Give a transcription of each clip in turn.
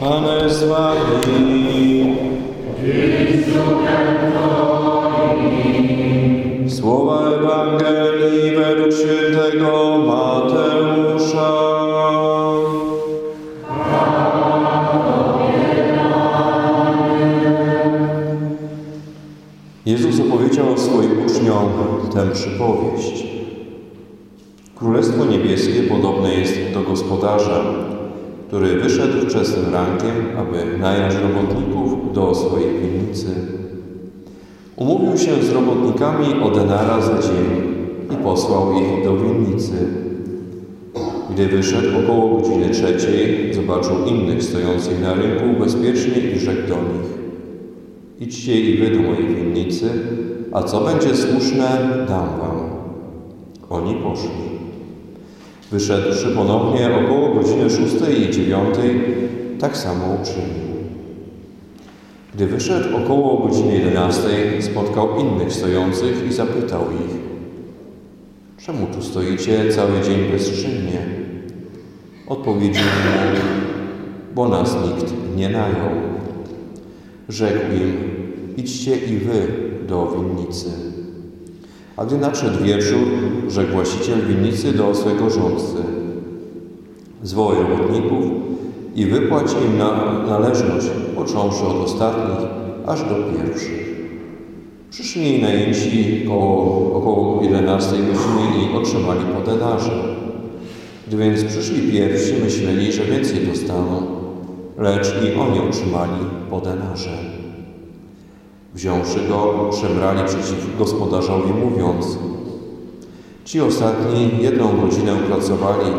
Pan jest wami. Słowa Ewangelii według świętego Mateusza. Jezus opowiedział swoim uczniom tę przypowieść. Królestwo niebieskie podobne jest do gospodarza, który wyszedł wczesnym rankiem, aby nająć robotników do swojej winnicy. Umówił się z robotnikami o denara za dzień i posłał ich do winnicy. Gdy wyszedł około godziny trzeciej, zobaczył innych stojących na rynku bezpiecznie i rzekł do nich Idźcie i wy do mojej winnicy, a co będzie słuszne, dam wam. Oni poszli. Wyszedłszy ponownie około godziny szóstej i dziewiątej, tak samo uczynił. Gdy wyszedł około godziny jedenastej, spotkał innych stojących i zapytał ich, czemu tu stoicie cały dzień bezczynnie? Odpowiedzieli mu, bo nas nikt nie najął. Rzekł im, idźcie i wy do winnicy. A gdy nadszedł wieczór, rzekł właściciel winnicy do swego rządcy. Zwołaj robotników i wypłać im na, należność, począwszy od ostatnich, aż do pierwszych. Przyszli najęci około, około 11 godziny i otrzymali po denarze. Gdy więc przyszli pierwsi, myśleli, że więcej dostaną, lecz i oni otrzymali po denarze. Wziąwszy go, szemrali przeciw gospodarzowi, mówiąc Ci ostatni jedną godzinę pracowali,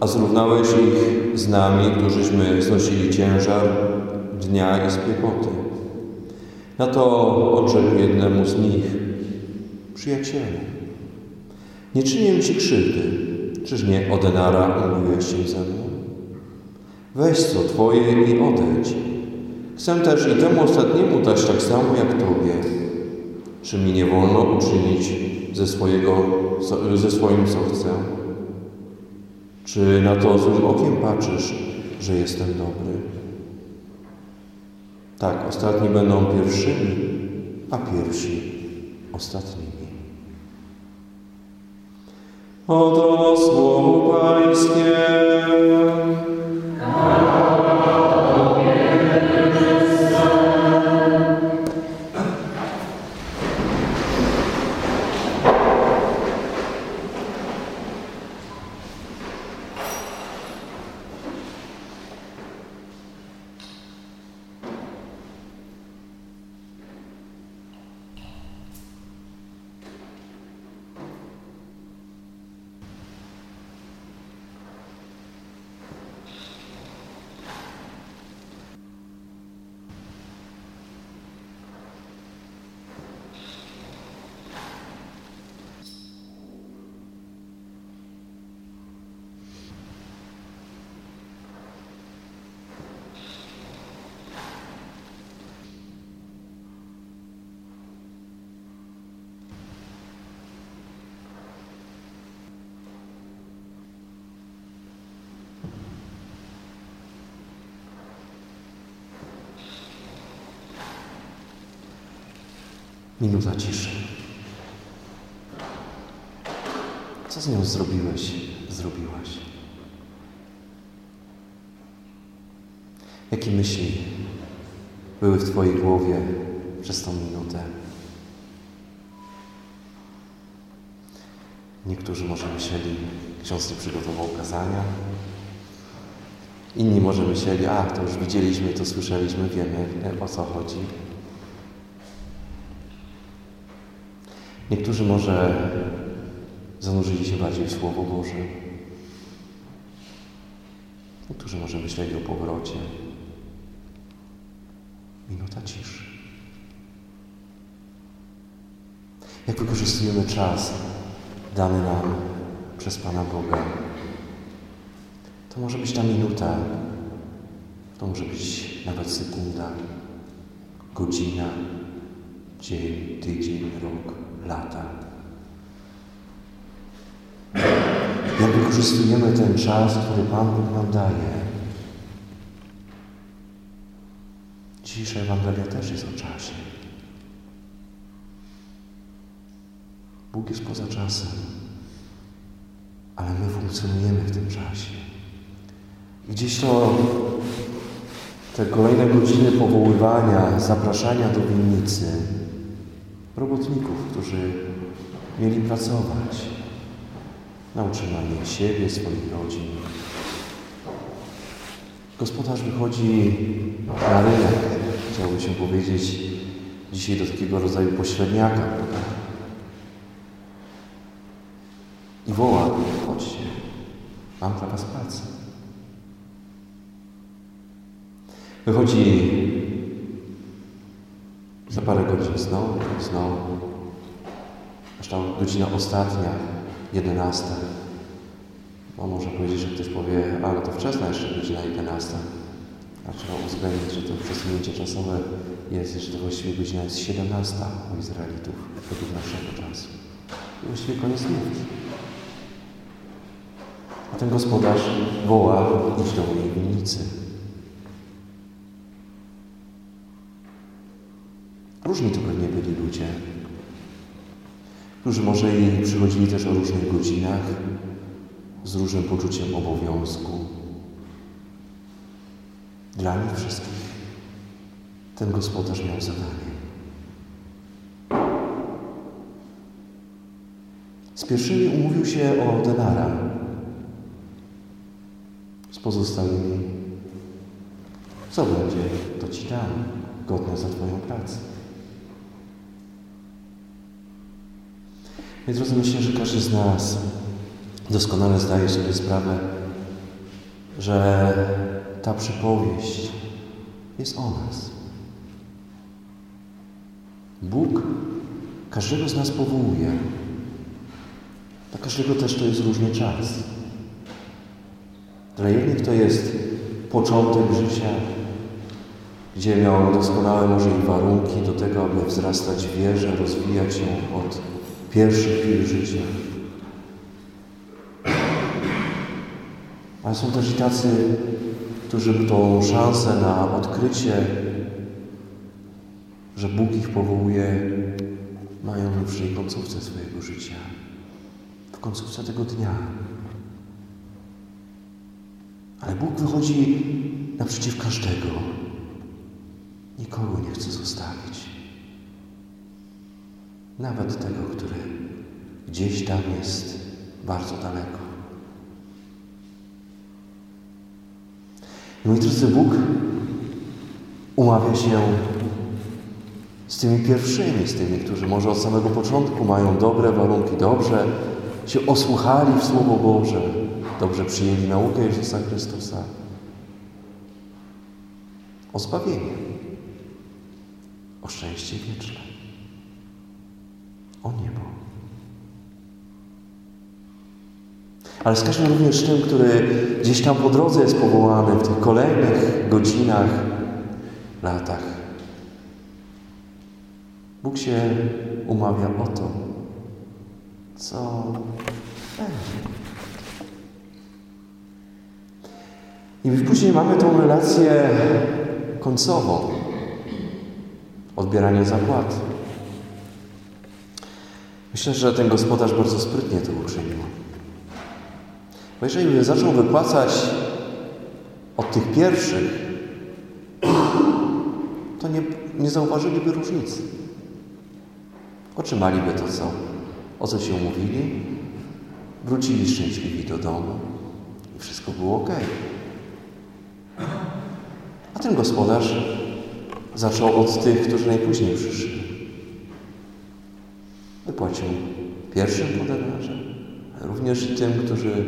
a zrównałeś ich z nami, którzyśmy znosili ciężar dnia i spiekoty. Na to odrzekł jednemu z nich Przyjacielu, nie czynię Ci krzywdy, czyż nie o denara umówiłeś się ze mną? Weź co Twoje i odejdź. Chcę też i temu ostatniemu dać tak samo jak Tobie. Czy mi nie wolno uczynić ze, swojego, ze swoim, co chcę? Czy na to złym okiem patrzysz, że jestem dobry? Tak, ostatni będą pierwszymi, a pierwsi ostatnimi. Oto słowo Pańskie. Minuta ciszy. Co z nią zrobiłeś, zrobiłaś? Jakie myśli były w Twojej głowie przez tą minutę? Niektórzy może myśleli, ksiądz nie przygotował kazania. Inni może myśleli, a to już widzieliśmy, to słyszeliśmy, wiemy o co chodzi. Niektórzy może zanurzyli się bardziej w Słowo Boże. Niektórzy może myśleli o powrocie. Minuta ciszy. Jak wykorzystujemy czas dany nam przez Pana Boga? To może być ta minuta, to może być nawet sekunda, godzina, dzień, tydzień, rok, lata. Jak wykorzystujemy ten czas, który Pan Bóg nam daje? Dzisiejsza Ewangelia też jest o czasie. Bóg jest poza czasem, ale my funkcjonujemy w tym czasie. I gdzieś to te kolejne godziny powoływania, zapraszania do winnicy robotników, którzy mieli pracować na utrzymanie siebie, swoich rodzin. Gospodarz wychodzi na rynek, chciałby się powiedzieć, dzisiaj do takiego rodzaju pośredniaka? I woła, chodźcie, mam dla was pracę. Wychodzi parę godzin znowu, znowu. Zresztą godzina ostatnia, jedenasta. No może powiedzieć, że ktoś powie, ale to wczesna jeszcze godzina jedenasta. A trzeba uwzględnić, że to przesunięcie czasowe jest, że to właściwie godzina jest 17 u Izraelitów według naszego czasu. I właściwie koniec dnia. A ten gospodarz woła, idź do mojej winnicy. Różni to pewnie byli ludzie, którzy może i przychodzili też o różnych godzinach, z różnym poczuciem obowiązku. Dla nich wszystkich ten gospodarz miał zadanie. Z pierwszymi umówił się o denara, z pozostałymi co będzie, to ci dam, godne za Twoją pracę. Więc drodzy, myślę, że każdy z nas doskonale zdaje sobie sprawę, że ta przypowieść jest o nas. Bóg każdego z nas powołuje. Dla każdego też to jest różny czas. Dla jednych to jest początek życia, gdzie miał doskonałe może i warunki do tego, aby wzrastać w wierze, rozwijać ją od pierwszych chwil życia. Ale są też i tacy, którzy tą szansę na odkrycie, że Bóg ich powołuje, mają już w końcówce swojego życia, w końcówce tego dnia. Ale Bóg wychodzi naprzeciw każdego. Nikogo nie chce zostawić. Nawet tego, który gdzieś tam jest bardzo daleko. Moi drodzy, Bóg umawia się z tymi pierwszymi, z tymi, którzy może od samego początku mają dobre warunki, dobrze się osłuchali w Słowo Boże, dobrze przyjęli naukę Jezusa Chrystusa o zbawienie, o szczęście wieczne, o niebo. Ale każdym również tym, który gdzieś tam po drodze jest powołany w tych kolejnych godzinach, latach. Bóg się umawia o to, co będzie. I później mamy tą relację końcową. Odbieranie zapłaty. Myślę, że ten gospodarz bardzo sprytnie to uczynił. Bo jeżeli by zaczął wypłacać od tych pierwszych, to nie, nie zauważyliby różnicy. Otrzymaliby to, co, o co się umówili, wrócili szczęśliwi do domu i wszystko było ok. A ten gospodarz zaczął od tych, którzy najpóźniej przyszli. Wypłacił pierwszym po denarze, również tym, którzy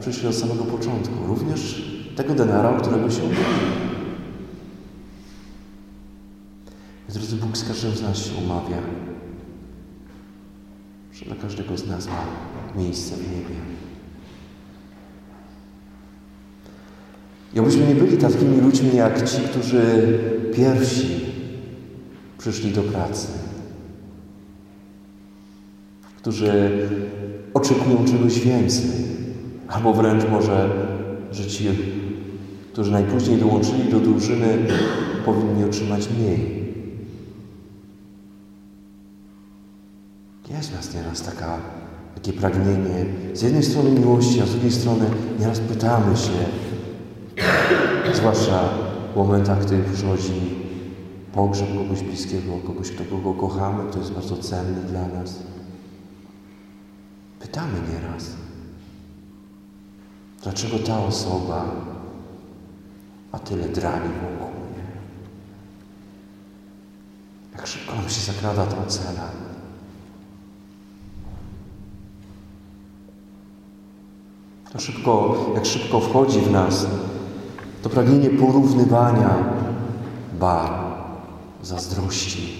przyszli od samego początku, również tego denara, którego się umówił. Drodzy, Bóg z każdym z nas się umawia, że dla każdego z nas ma miejsce w niebie. I abyśmy nie byli takimi ludźmi jak ci, którzy pierwsi przyszli do pracy, którzy oczekują czegoś więcej, albo wręcz może, że ci, którzy najpóźniej dołączyli do drużyny, powinni otrzymać mniej. Jest w nas nieraz taka, takie pragnienie z jednej strony miłości, a z drugiej strony nieraz pytamy się, zwłaszcza w momentach, których przychodzi pogrzeb kogoś bliskiego, kogoś, kogo kochamy, kto jest bardzo cenny dla nas. Pytamy nieraz, dlaczego ta osoba ma tyle drani wokół. Jak szybko nam się zakrada ta ocena. To szybko, jak szybko wchodzi w nas to pragnienie porównywania, ba, zazdrości,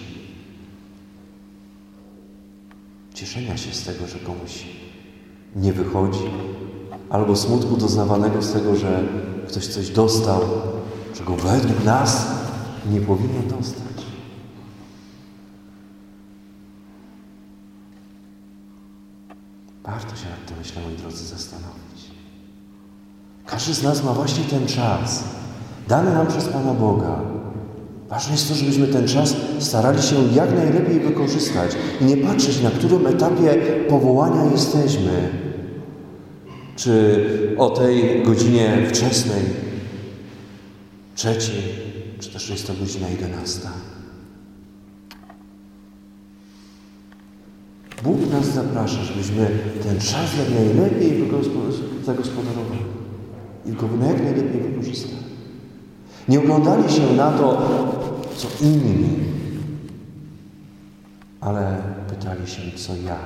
cieszenia się z tego, że komuś nie wychodzi, albo smutku doznawanego z tego, że ktoś coś dostał, czego według nas nie powinien dostać. Warto się nad tym, myślę, moi drodzy, zastanowić. Każdy z nas ma właśnie ten czas, dany nam przez Pana Boga. Ważne jest to, żebyśmy ten czas starali się jak najlepiej wykorzystać i nie patrzeć, na którym etapie powołania jesteśmy. Czy o tej godzinie wczesnej, trzeciej, czy też jest to godzina jedenasta. Bóg nas zaprasza, żebyśmy ten czas jak najlepiej zagospodarowali i go jak najlepiej wykorzystali. Nie oglądali się na to, co inni, ale pytali się, co ja.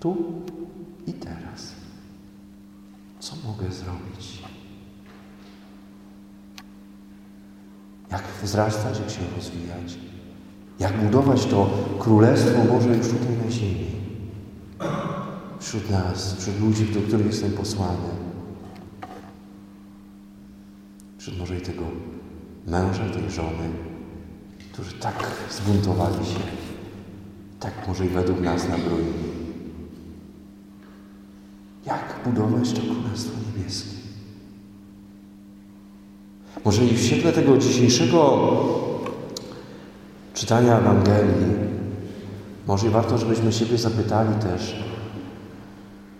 Tu i teraz. Co mogę zrobić? Jak wzrastać, jak się rozwijać? Jak budować to Królestwo Boże już tutaj na ziemi? Wśród nas, wśród ludzi, do których jestem posłany. Wśród może i tego męża, tej żony, którzy tak zbuntowali się, tak może i według nas nabroili. Jak budować to Królestwo Niebieskie? Może i w świetle tego dzisiejszego czytania Ewangelii, może i warto, żebyśmy siebie zapytali też,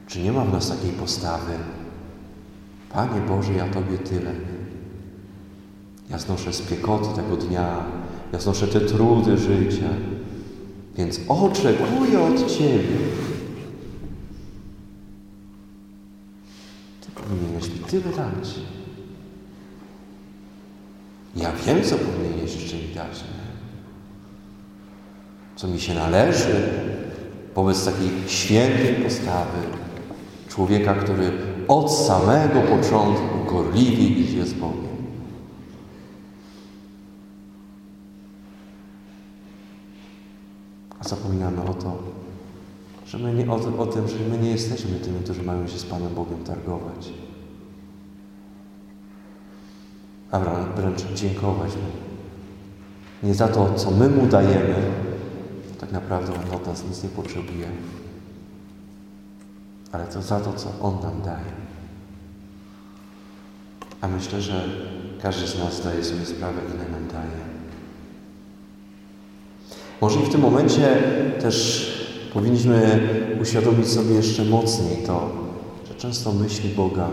czy nie ma w nas takiej postawy, Panie Boże, ja Tobie tyle. Ja znoszę spiekoty tego dnia, ja znoszę te trudy życia, więc oczekuję od Ciebie. Ty powinieneś mi tyle dać. Ja wiem, co powinieneś jeszcze mi dać. Nie? Co mi się należy wobec takiej świętej postawy człowieka, który od samego początku gorliwie idzie z Bogiem. A zapominamy o to, że my nie, o, o tym, że my nie jesteśmy tymi, którzy mają się z Panem Bogiem targować. A wręcz dziękować Mu. Nie za to, co my Mu dajemy, tak naprawdę On od nas nic nie potrzebuje, ale to za to, co On nam daje. A myślę, że każdy z nas zdaje sobie sprawę, ile nam daje. Może i w tym momencie też powinniśmy uświadomić sobie jeszcze mocniej to, że często myśli Boga,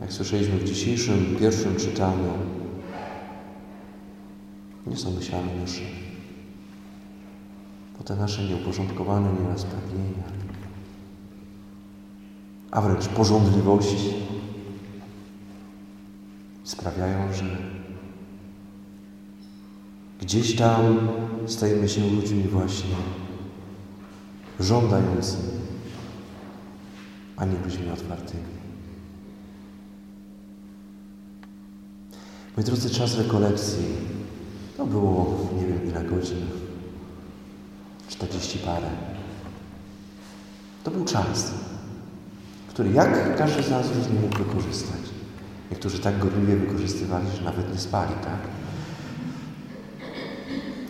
jak słyszeliśmy w dzisiejszym pierwszym czytaniu, nie są myślami naszymi. Bo te nasze nieuporządkowane nieraz pragnienia, a wręcz porządliwości sprawiają, że gdzieś tam stajemy się ludźmi właśnie żądającymi, a nie ludźmi otwartymi. Moi drodzy, czas rekolekcji to było nie wiem ile godzin, 40 parę. To był czas, który jak każdy z nas różnie mógł wykorzystać. Niektórzy tak gorliwie wykorzystywali, że nawet nie spali, tak?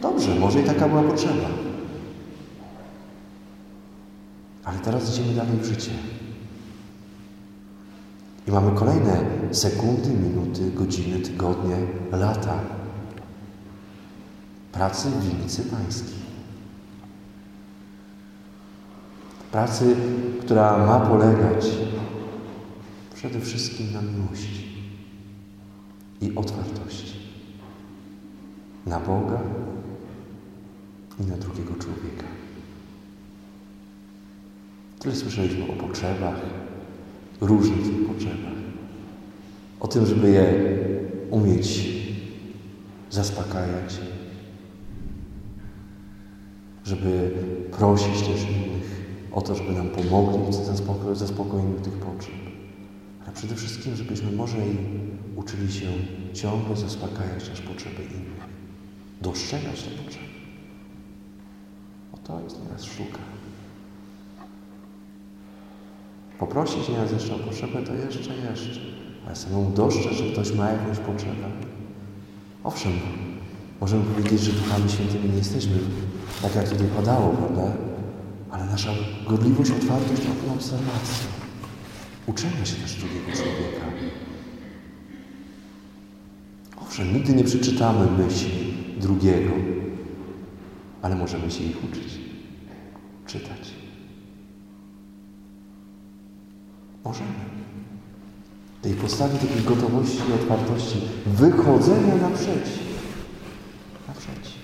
Dobrze, może i taka była potrzeba. Ale teraz idziemy dalej w życie. I mamy kolejne sekundy, minuty, godziny tygodnie, lata pracy w winnicy pańskiej. Pracy, która ma polegać przede wszystkim na miłości i otwartości na Boga i na drugiego człowieka. Tyle słyszeliśmy o potrzebach, różnych potrzebach, o tym, żeby je umieć zaspokajać, żeby prosić też innych o to, żeby nam pomogli w zaspokojeniu tych potrzeb. Ale przede wszystkim, żebyśmy może i uczyli się ciągle zaspokajać też potrzeby innych, dostrzegać te potrzeby. O to jest nieraz sztuka. Poprosić nieraz jeszcze o potrzebę, to jeszcze, jeszcze. Ale samemu dostrzec, że ktoś ma jakąś potrzebę. Owszem, możemy powiedzieć, że duchami świętymi nie jesteśmy, tak jak tutaj padało, prawda? Ale nasza godliwość, otwartość to obserwacja. Uczenie się też drugiego człowieka. Owszem, nigdy nie przeczytamy myśli drugiego, ale możemy się ich uczyć, czytać. Możemy. Tej postawie takiej gotowości i otwartości, wychodzenia naprzeciw. Naprzeciw.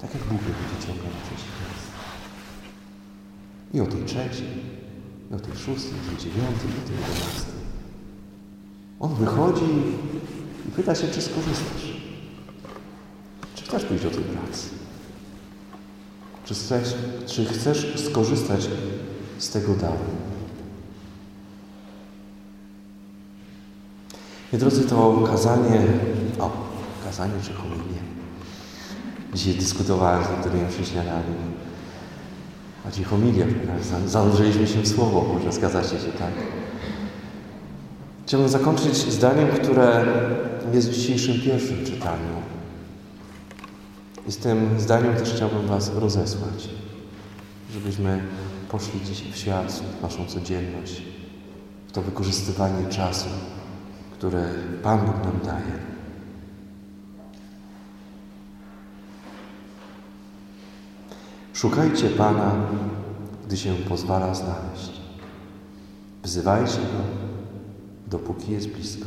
Tak jak Bóg będzie ciągle naprzeciw nas. I o tej trzeciej, i o tej szóstej, i o tej dziewiątej, i o tej jedenastej. On wychodzi i pyta się, czy skorzystasz. Chcesz pójść do tej pracy? Czy chcesz, czy chcesz skorzystać z tego daru? I drodzy, to kazanie, o, kazanie czy homilię. Dzisiaj dyskutowałem z niektórymi przy śniadaniu. Bardziej homilię, zanurzyliśmy się w słowo, może zgadzacie się, tak? Chciałbym zakończyć zdaniem, które jest w dzisiejszym pierwszym czytaniu. I z tym zdaniem też chciałbym Was rozesłać, żebyśmy poszli dzisiaj w świat, w naszą codzienność, w to wykorzystywanie czasu, które Pan Bóg nam daje. Szukajcie Pana, gdy się pozwala znaleźć. Wzywajcie Go, dopóki jest blisko.